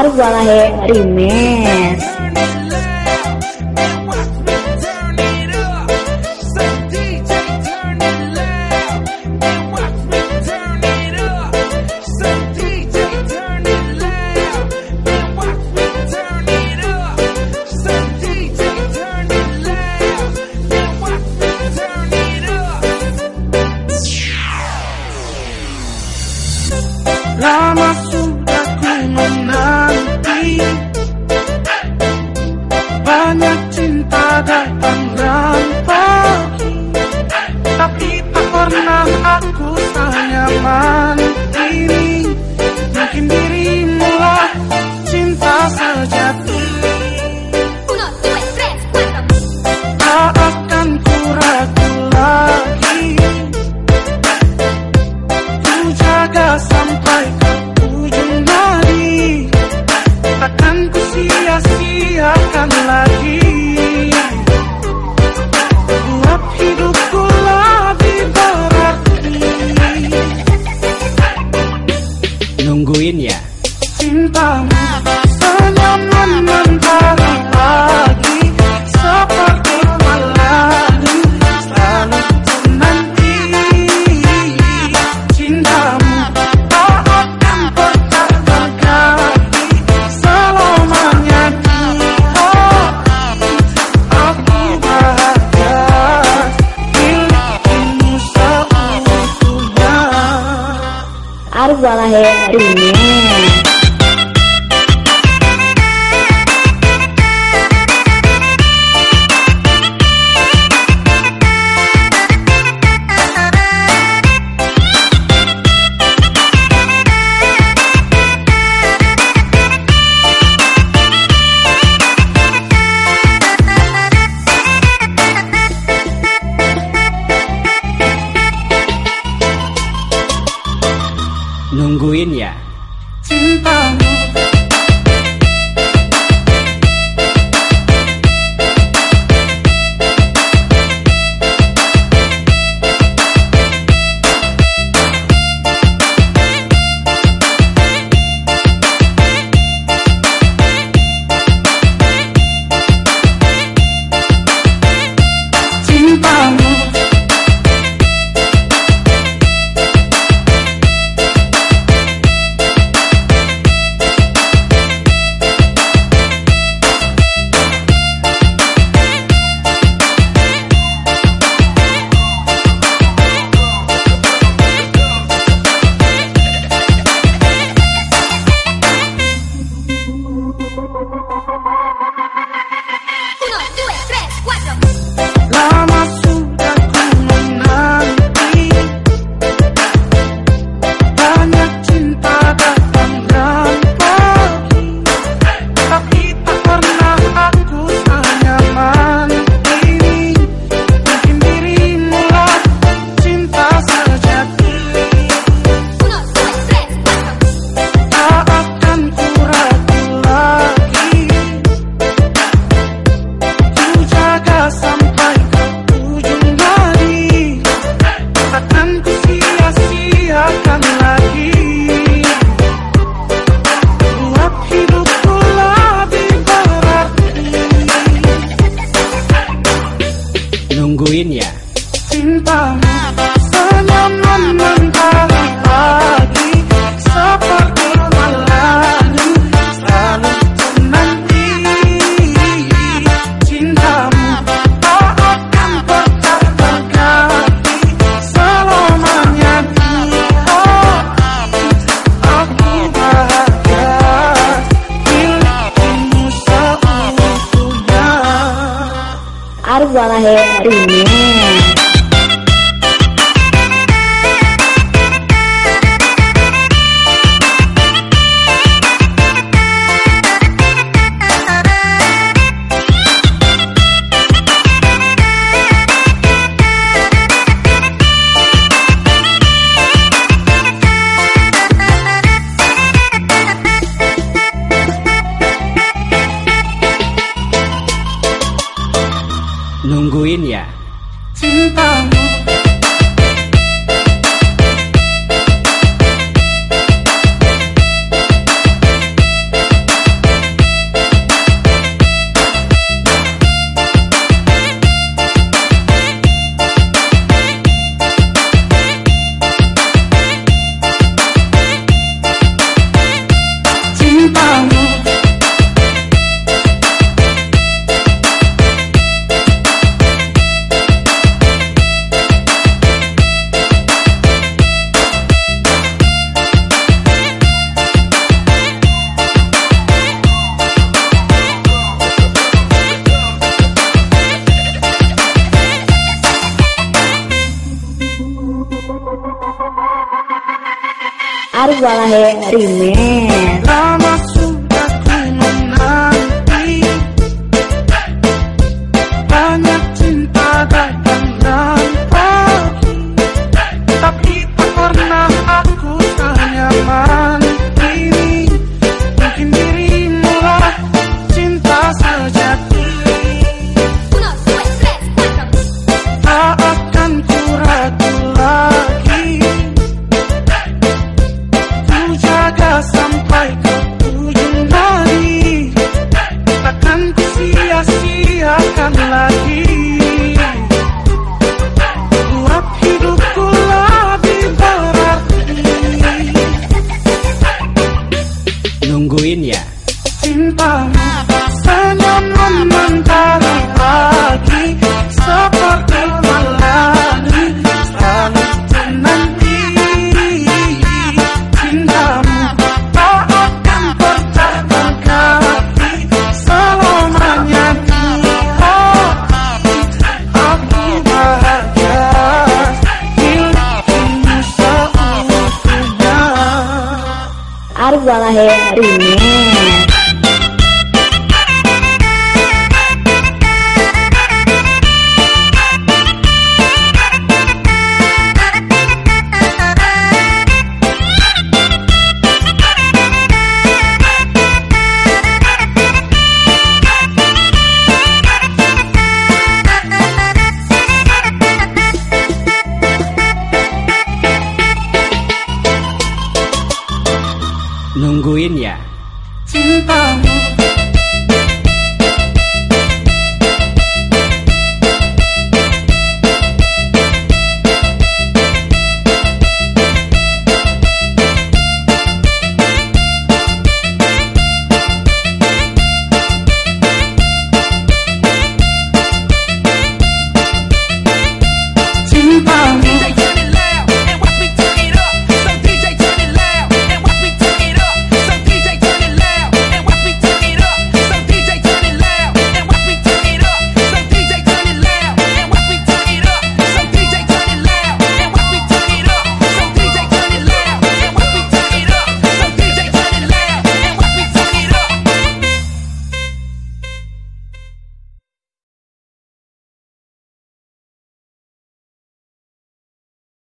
Arwah Rimes. harus olahraga ini. tungguin ya. Cintamu วาลาเฮริ 翅膀 i'm Arwah Harry Man. querem né?